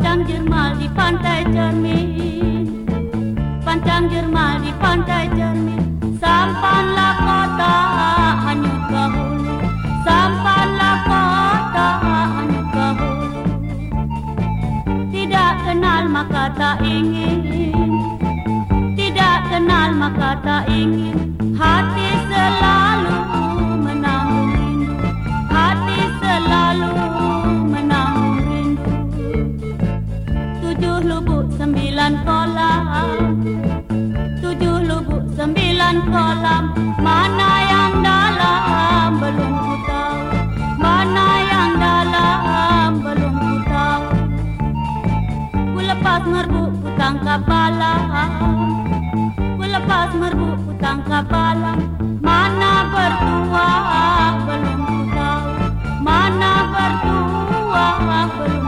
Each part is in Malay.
Jermal di pantai cermin. Pancang Jermal di pantai cermin. Sampanlah kota hanyut ke hulu Sampanlah kota hanyut ke hulu Tidak kenal maka tak ingin. Tidak kenal maka tak ingin sembilan kolam Mana yang dalam belum ku tahu. Mana yang dalam belum ku tahu. Ku lepas merbuk ku tangkap balang Ku lepas merbuk ku tangkap balang Mana bertua belum ku tahu. Mana bertua belum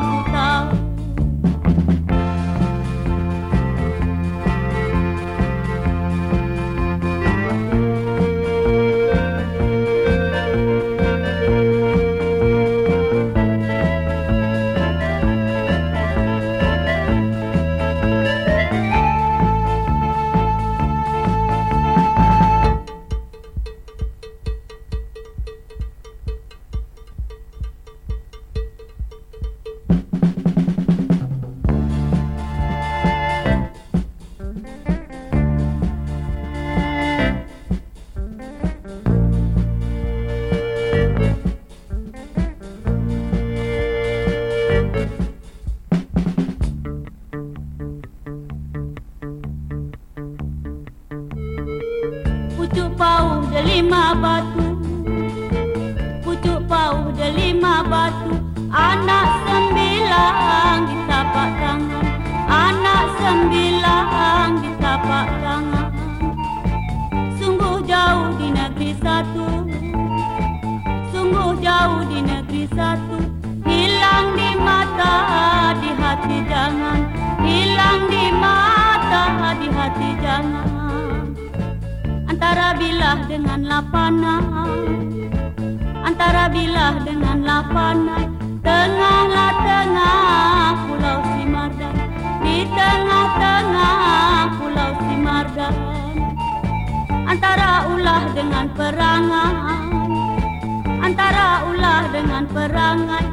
Pucuk pau delima batu. Pucuk pau delima batu bilah dengan lapangan Antara bilah dengan lapangan Tengahlah tengah pulau Simardan. Di tengah-tengah pulau Simardan. Antara ulah dengan perangai. Antara ulah dengan perangai